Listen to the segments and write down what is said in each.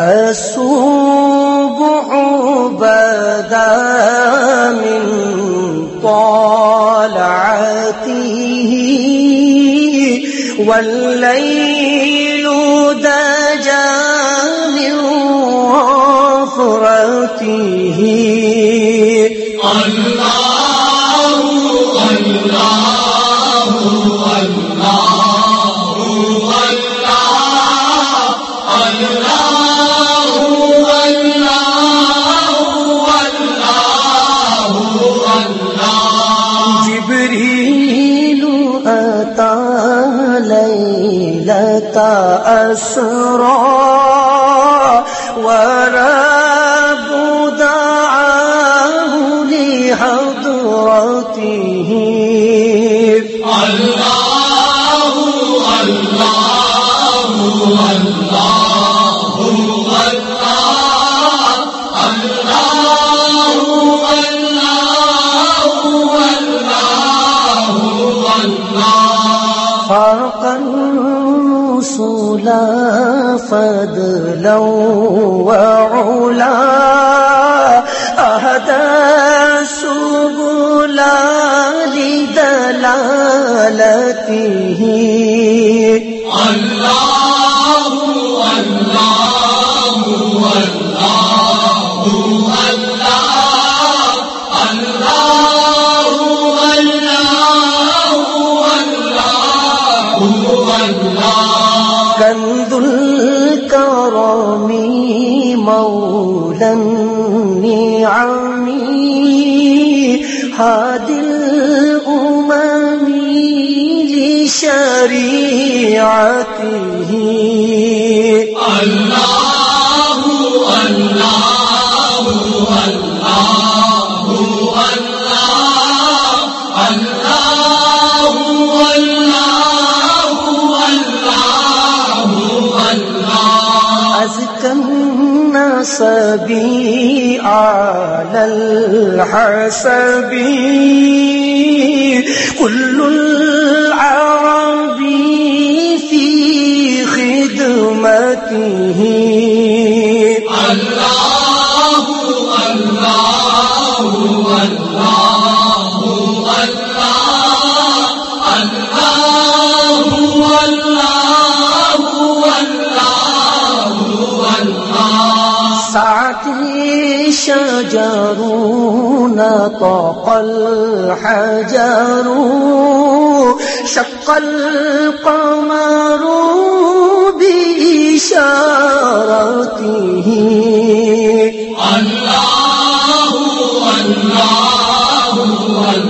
أسوب عبدا من طالعته والليل دجا من غفرته أسرى ورب دعاه لحضرته الله الله الله الرسل فضلا وعلا أهدى سبلا لدلالته الله الله الله مولنی عمی حادل اممی لشریعتی سبی آل سبی کل العربی فی خدمتی اللہ اللہ شجرون طاق الحجر شق القمر بإشارته. الله الله الله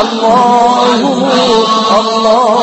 اللہ اللہ